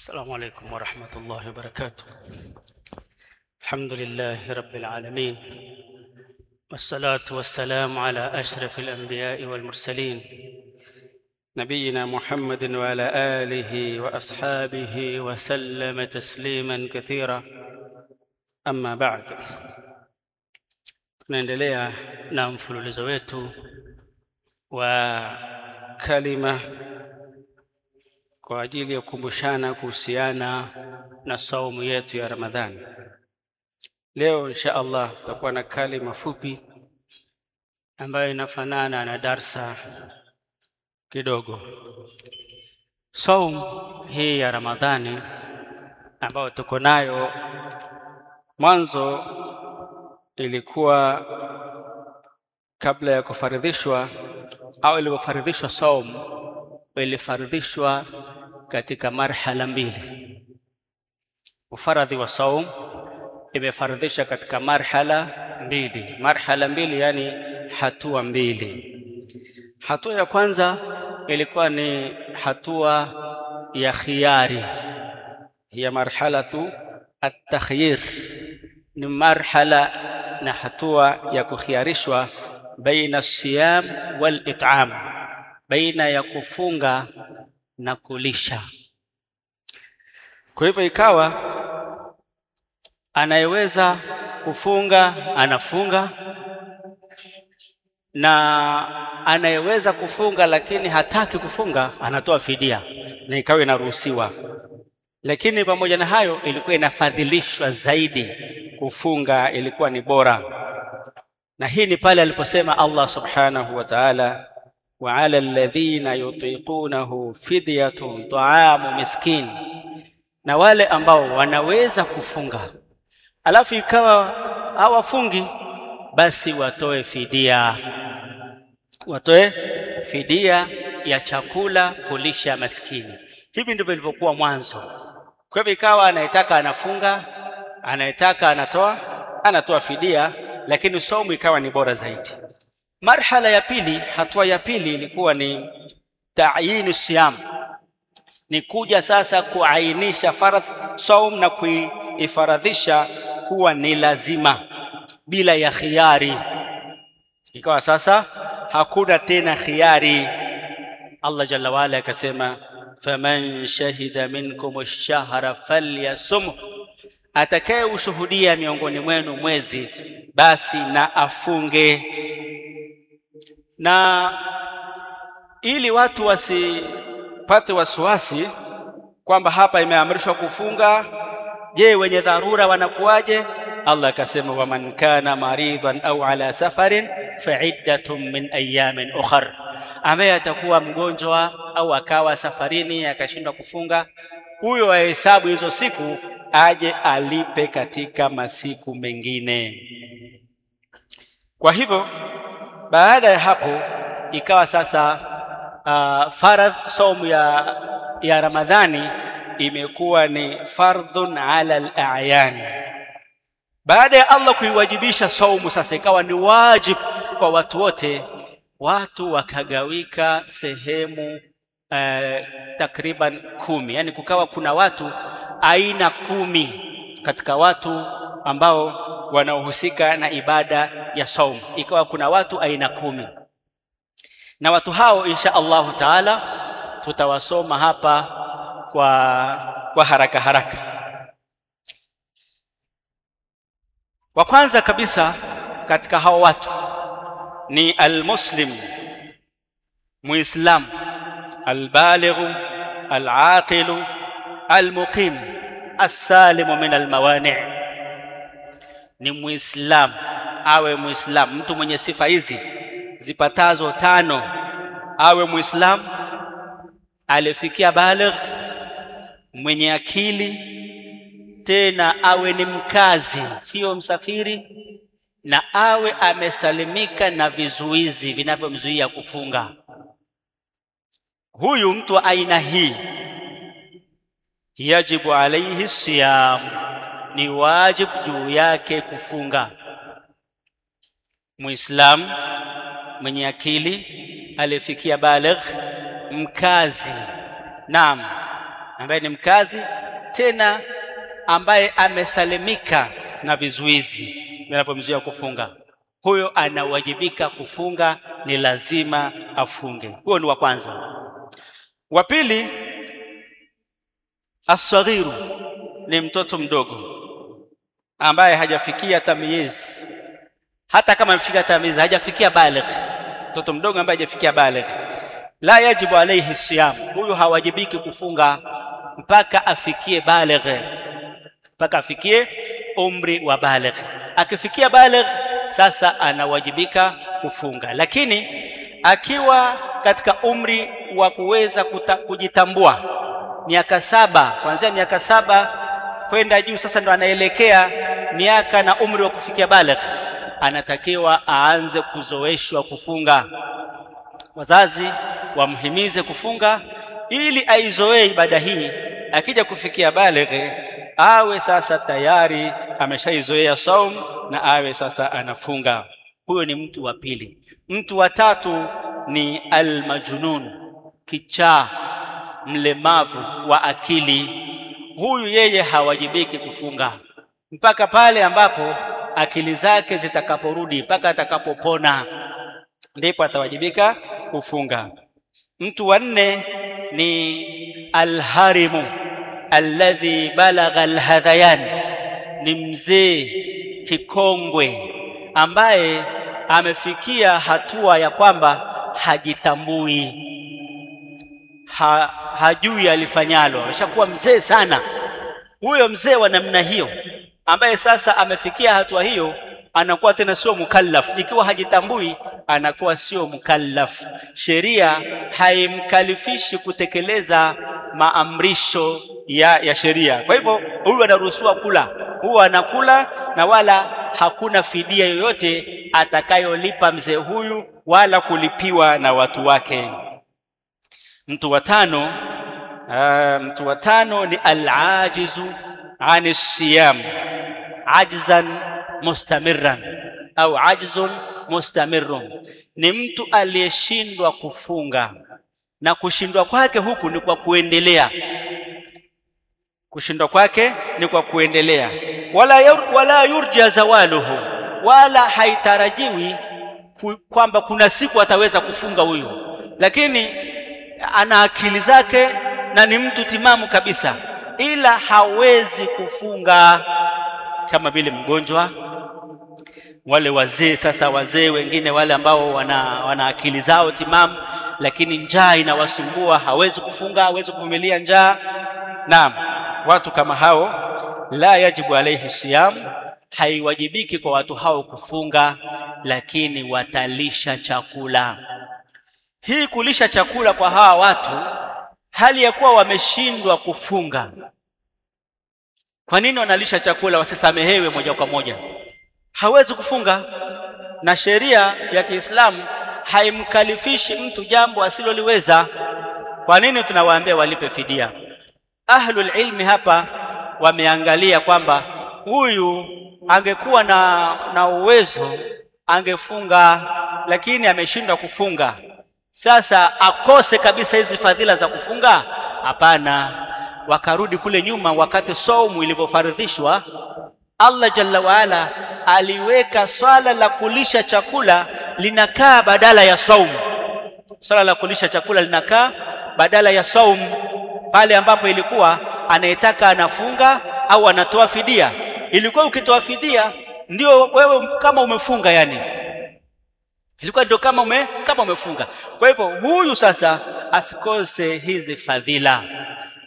السلام عليكم ورحمة الله وبركاته. الحمد لله رب العالمين والصلاة والسلام على أشرف الأنبياء والمرسلين نبينا محمد وعلى آله وأصحابه وسلم تسليما كثيرا. أما بعد tunaendelea na mfululizo wetu wa kalima kwa ajili ya kukumbushana kuhusiana na saumu yetu ya Ramadhani. Leo insha Allah tutakuwa na kalima fupi ambayo inafanana na darsa kidogo. Saumu hii ya Ramadhani ambayo tuko nayo, mwanzo ilikuwa kabla ya kufaridhishwa au ilipofaridhishwa saumu ilifaridhishwa katika marhala mbili. Ufaradhi wa saum imefaradhisha katika marhala mbili, marhala mbili, yani hatua mbili. Hatua ya kwanza ilikuwa ni hatua ya khiyari, hiya marhalatu at-takhyir, ni marhala na hatua ya kukhiarishwa baina siyam wal it'am, baina ya kufunga na kulisha. Kwa hivyo ikawa anayeweza kufunga anafunga, na anayeweza kufunga lakini hataki kufunga anatoa fidia, na ikawa inaruhusiwa. Lakini pamoja na hayo, ilikuwa inafadhilishwa zaidi kufunga, ilikuwa ni bora, na hii ni pale aliposema Allah subhanahu wa ta'ala wa ala alladhina yutiqunahu fidyatun ta'amu miskin, na wale ambao wanaweza kufunga alafu ikawa hawafungi, basi watoe fidia, watoe fidia ya chakula kulisha maskini. Hivi ndivyo ilivyokuwa mwanzo. Kwa hivyo ikawa anayetaka anafunga, anayetaka anatoa anatoa fidia, lakini somu ikawa ni bora zaidi. Marhala ya pili, hatua ya pili ilikuwa ni ta'yini siyam, ni kuja sasa kuainisha faradh saum na kuifaradhisha kuwa ni lazima bila ya khiari. Ikawa sasa hakuna tena khiari. Allah jalla waala akasema, faman shahida minkum ash-shahra falyasumhu, atakaye ushuhudia miongoni mwenu mwezi basi na afunge na ili watu wasipate wasiwasi kwamba hapa imeamrishwa kufunga, je, wenye dharura wanakuwaje? Allah akasema, waman kana maridan au ala safarin fa iddatun min ayamin ukhar, ambaye atakuwa mgonjwa au akawa safarini akashindwa kufunga, huyo ahesabu hizo siku aje alipe katika masiku mengine. Kwa hivyo baada ya hapo ikawa sasa uh, faradh saumu ya, ya Ramadhani imekuwa ni fardhun ala al-a'yan. Baada ya Allah kuiwajibisha saumu, sasa ikawa ni wajib kwa watu wote. Watu wakagawika sehemu uh, takriban kumi, yani kukawa kuna watu aina kumi katika watu ambao wanaohusika na ibada ya saumu, ikawa kuna watu aina kumi, na watu hao insha Allahu taala tutawasoma hapa kwa, kwa haraka haraka. Wa kwanza kabisa katika hao watu ni almuslim, muislam, albalighu, alaqilu, almuqim, assalimu min almawani' ni muislamu awe muislamu, mtu mwenye sifa hizi zipatazo tano, awe muislamu alifikia baligh, mwenye akili, tena awe ni mkazi, sio msafiri, na awe amesalimika na vizuizi vinavyomzuia kufunga. Huyu mtu wa aina hii yajibu alaihi siyam ni wajibu juu yake kufunga. Muislamu mwenye akili aliyefikia baligh, mkazi, naam, ambaye ni mkazi tena ambaye amesalimika na vizuizi vinavyomzuia kufunga. Huyo anawajibika kufunga ni lazima afunge. Huyo ni wa kwanza. Wa pili asghiru ni mtoto mdogo ambaye hajafikia tamyiz hata kama amefikia tamyiz hajafikia baligh. Mtoto mdogo ambaye hajafikia baligh. La yajibu alayhi siyam. Huyu hawajibiki kufunga mpaka afikie baligh. Mpaka afikie umri wa baligh. Akifikia baligh sasa anawajibika kufunga. Lakini akiwa katika umri wa kuweza kujitambua miaka saba kuanzia miaka saba kwenda juu sasa ndo anaelekea miaka na umri wa kufikia baligh anatakiwa aanze kuzoeshwa kufunga. Wazazi wamhimize kufunga ili aizoee ibada hii. Akija kufikia baligh awe sasa tayari ameshaizoea saum na awe sasa anafunga. Huyo ni mtu wa pili. Mtu wa tatu ni almajunun kichaa mlemavu wa akili. Huyu yeye hawajibiki kufunga mpaka pale ambapo akili zake zitakaporudi mpaka atakapopona ndipo atawajibika kufunga. Mtu wa nne ni alharimu alladhi balagha alhadhayan. Ni mzee kikongwe ambaye amefikia hatua ya kwamba hajitambui. Ha, hajui alifanyalo ameshakuwa mzee sana. Huyo mzee wa namna hiyo ambaye sasa amefikia hatua hiyo anakuwa tena sio mukallaf. Ikiwa hajitambui anakuwa sio mukallaf. Sheria haimkalifishi kutekeleza maamrisho ya, ya sheria. Kwa hivyo huyu anaruhusiwa kula. Huyu anakula na wala hakuna fidia yoyote atakayolipa mzee huyu wala kulipiwa na watu wake. Mtu wa tano uh, mtu wa tano ni alajizu ani siyam ajzan mustamirran au ajzun mustamirrun. Ni mtu aliyeshindwa kufunga. Na kushindwa kwake huku ni kwa kuendelea. Kushindwa kwake ni kwa kuendelea. Wala yur, wala yurja zawaluhu. Wala haitarajiwi kwamba kuna siku ataweza kufunga huyu. Lakini ana akili zake na ni mtu timamu kabisa. Ila hawezi kufunga kama vile mgonjwa wale wazee sasa wazee wengine wale ambao wana, wana akili zao timamu lakini njaa inawasumbua. Hawezi kufunga hawezi kuvumilia njaa. Naam watu kama hao la yajibu alaihi siyam haiwajibiki kwa watu hao kufunga lakini watalisha chakula. Hii kulisha chakula kwa hawa watu hali ya kuwa wameshindwa kufunga kwa nini wanalisha chakula wasisamehewe moja kwa moja? Hawezi kufunga. Na sheria ya Kiislamu haimkalifishi mtu jambo asiloliweza. Kwa nini tunawaambia walipe fidia? Ahlul ilmi hapa wameangalia kwamba huyu angekuwa na, na uwezo angefunga lakini ameshindwa kufunga. Sasa akose kabisa hizi fadhila za kufunga? Hapana wakarudi kule nyuma wakati saumu ilivyofaridhishwa Allah jalla waala aliweka swala la kulisha chakula linakaa badala ya saumu. Swala la kulisha chakula linakaa badala ya saumu pale ambapo ilikuwa anayetaka anafunga au anatoa fidia. Ilikuwa ukitoa fidia ndio wewe kama umefunga yani. Ilikuwa ndio kama ume kama umefunga. Kwa hivyo huyu sasa asikose hizi fadhila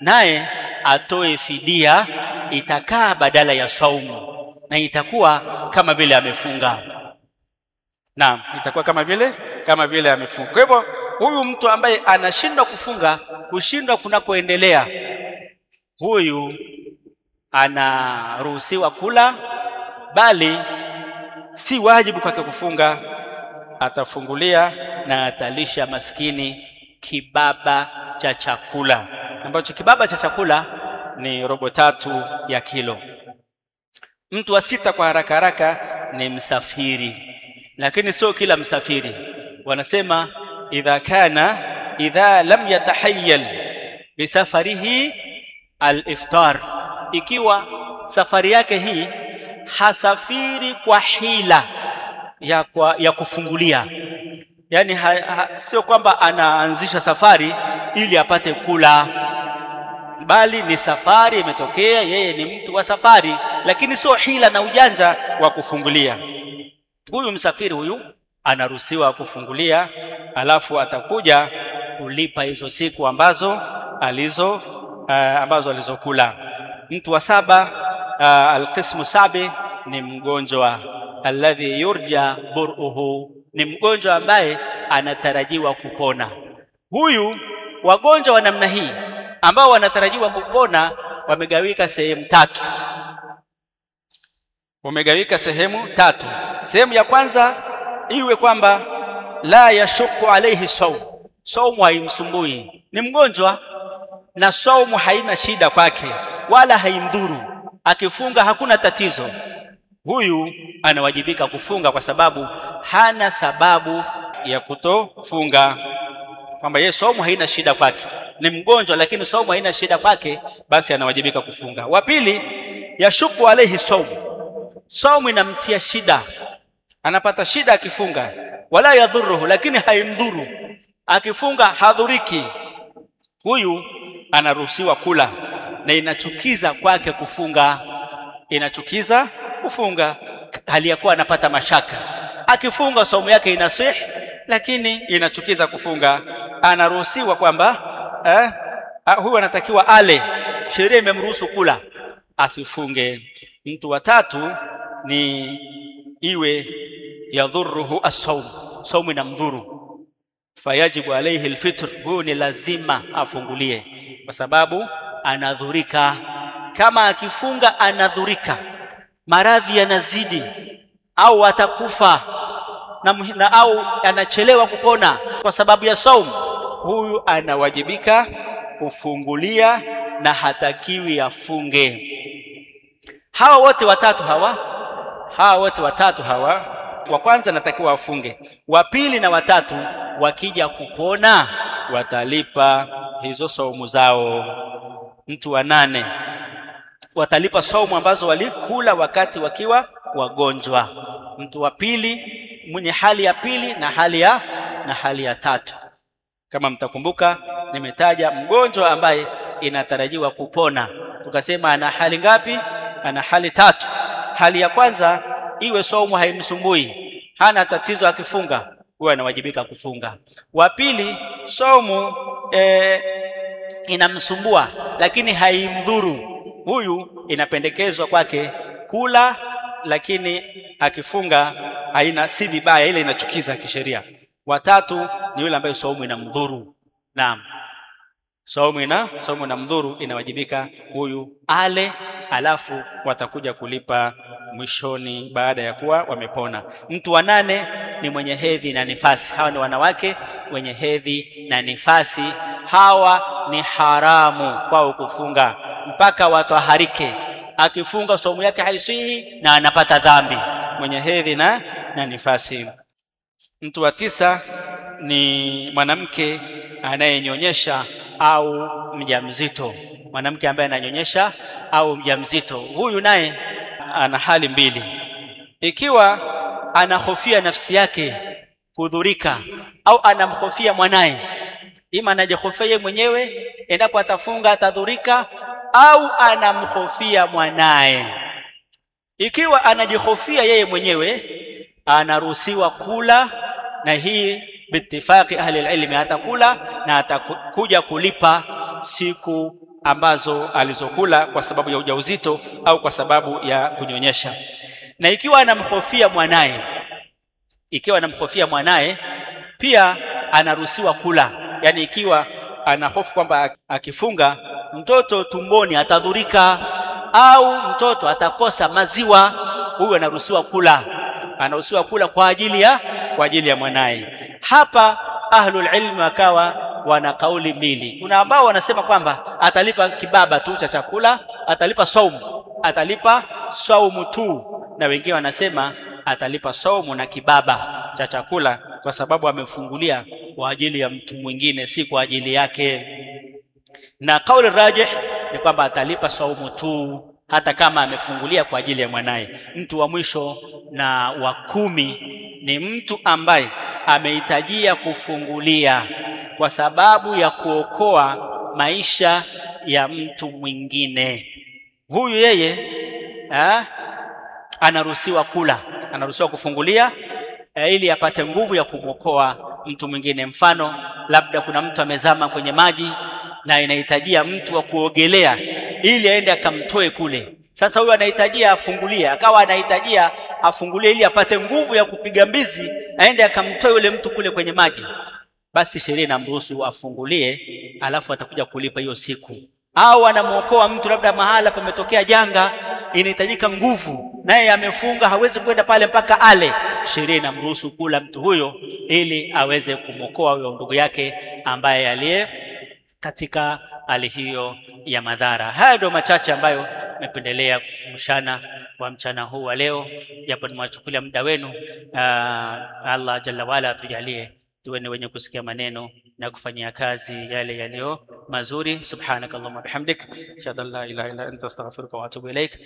naye atoe fidia itakaa badala ya saumu na itakuwa kama vile amefunga. Naam itakuwa kama vile kama vile amefunga. Kwa hivyo huyu mtu ambaye anashindwa kufunga kushindwa kunakoendelea huyu anaruhusiwa kula bali si wajibu kwake kufunga. Atafungulia na atalisha maskini kibaba cha chakula ambacho kibaba cha chakula ni robo tatu ya kilo. Mtu wa sita kwa haraka haraka ni msafiri lakini sio kila msafiri. Wanasema idha kana idha lam yatahayyal bisafarihi al-iftar. Ikiwa safari yake hii hasafiri kwa hila ya, kwa, ya kufungulia. Yaani sio kwamba anaanzisha safari ili apate kula bali ni safari imetokea yeye ni mtu wa safari lakini sio hila na ujanja wa kufungulia. Huyu msafiri huyu anaruhusiwa kufungulia alafu atakuja kulipa hizo siku ambazo alizo uh, ambazo alizokula. Mtu wa saba uh, alqismu sabi ni mgonjwa. Alladhi yurja buruhu ni mgonjwa ambaye anatarajiwa kupona. Huyu wagonjwa wa namna hii ambao wanatarajiwa kupona wamegawika sehemu tatu. Wamegawika sehemu tatu. Sehemu ya kwanza iwe kwamba la yashuku alaihi saum saumu haimsumbui. Ni mgonjwa na saumu haina shida kwake wala haimdhuru. Akifunga hakuna tatizo. Huyu anawajibika kufunga kwa sababu hana sababu ya kutofunga. Kwamba yeye saumu haina shida kwake ni mgonjwa lakini saumu haina shida kwake basi anawajibika kufunga. Wa pili yashuku alaihi saumu saumu inamtia shida. Anapata shida akifunga. Wala yadhuruhu lakini haimdhuru. Akifunga hadhuriki. Huyu anaruhusiwa kula. Na inachukiza kwake kufunga. Inachukiza kufunga. Hali ya kuwa anapata mashaka. Akifunga saumu yake inasih lakini inachukiza kufunga. Anaruhusiwa kwamba eh, huyu anatakiwa ale. Sheria imemruhusu kula. Asifunge. Mtu wa tatu ni iwe yadhuruhu as-sawm. Saumu inamdhuru. Fayajibu alayhi alfitr. Huyu ni lazima afungulie. Kwa sababu anadhurika. Kama akifunga anadhurika. Maradhi yanazidi. Au atakufa. Na, na au anachelewa kupona kwa sababu ya saumu huyu anawajibika kufungulia na hatakiwi afunge. Hawa wote watatu hawa hawa wote watatu hawa wa kwanza natakiwa afunge wa pili na watatu wakija kupona watalipa hizo saumu zao. Mtu wa nane watalipa saumu ambazo walikula wakati wakiwa wagonjwa. Mtu wa pili mwenye hali ya pili na hali ya na hali ya tatu kama mtakumbuka nimetaja mgonjwa ambaye inatarajiwa kupona. Tukasema ana hali ngapi? Ana hali tatu. Hali ya kwanza iwe saumu haimsumbui hana tatizo akifunga huwa anawajibika kufunga. Wa pili saumu e, inamsumbua lakini haimdhuru. Huyu inapendekezwa kwake kula lakini akifunga haina si vibaya ile inachukiza kisheria watatu ni yule ambaye saumu inamdhuru. Naam. Saumu ina saumu inamdhuru inawajibika huyu ale alafu watakuja kulipa mwishoni baada ya kuwa wamepona. Mtu wa nane ni mwenye hedhi na nifasi. Hawa ni wanawake wenye hedhi na nifasi. Hawa ni haramu kwao kufunga. Mpaka watwaharike akifunga saumu yake haisihi na anapata dhambi. Mwenye hedhi na, na nifasi mtu wa tisa ni mwanamke anayenyonyesha au mjamzito. Mwanamke ambaye ananyonyesha au mjamzito. Huyu naye ana hali mbili. Ikiwa anahofia nafsi yake kudhurika au anamhofia mwanaye ima anajihofia yeye mwenyewe endapo atafunga atadhurika au anamhofia mwanaye. Ikiwa anajihofia yeye mwenyewe anaruhusiwa kula na hii bitifaqi ahli ilmi atakula na atakuja kulipa siku ambazo alizokula kwa sababu ya ujauzito au kwa sababu ya kunyonyesha. Na ikiwa anamhofia mwanaye ikiwa anamhofia mwanaye pia anaruhusiwa kula. Yani ikiwa ana hofu kwamba akifunga mtoto tumboni atadhurika au mtoto atakosa maziwa huyu anaruhusiwa kula. Anaruhusiwa kula kwa ajili ya kwa ajili ya mwanaye. Hapa ahlul ilmi wakawa wana kauli mbili. Kuna ambao wanasema kwamba atalipa kibaba tu cha chakula atalipa saumu atalipa saumu tu. Na wengine wanasema atalipa saumu na kibaba cha chakula kwa sababu amefungulia kwa ajili ya mtu mwingine si kwa ajili yake. Na kauli rajih ni kwamba atalipa saumu tu hata kama amefungulia kwa ajili ya mwanaye. Mtu wa mwisho na wa kumi ni mtu ambaye amehitajia kufungulia kwa sababu ya kuokoa maisha ya mtu mwingine. Huyu yeye ha, anaruhusiwa kula, anaruhusiwa kufungulia eh, ili apate nguvu ya kumwokoa mtu mwingine. Mfano, labda kuna mtu amezama kwenye maji na inahitajia mtu wa kuogelea ili aende akamtoe kule. Sasa huyu anahitajia afungulie, akawa anahitajia afungulie ili apate nguvu ya kupiga mbizi aende akamtoe yule mtu kule kwenye maji, basi sheria inamruhusu afungulie, alafu atakuja kulipa hiyo siku. Au anamwokoa mtu labda mahala pametokea janga, inahitajika nguvu, naye amefunga, hawezi kwenda pale mpaka ale, sheria inamruhusu kula mtu huyo ili aweze kumwokoa huyo ndugu yake ambaye aliye katika hali hiyo ya madhara. Haya ndio machache ambayo nimependelea kukumbushana kwa mchana huu wa leo, japo nimewachukulia muda wenu. Uh, Allah jalla waala atujalie tuwe ni wenye kusikia maneno na kufanyia kazi yale yaliyo mazuri. Subhanakallahumma bihamdik, ashhadu an la ilaha illa anta astaghfiruka wa atubu ilaik.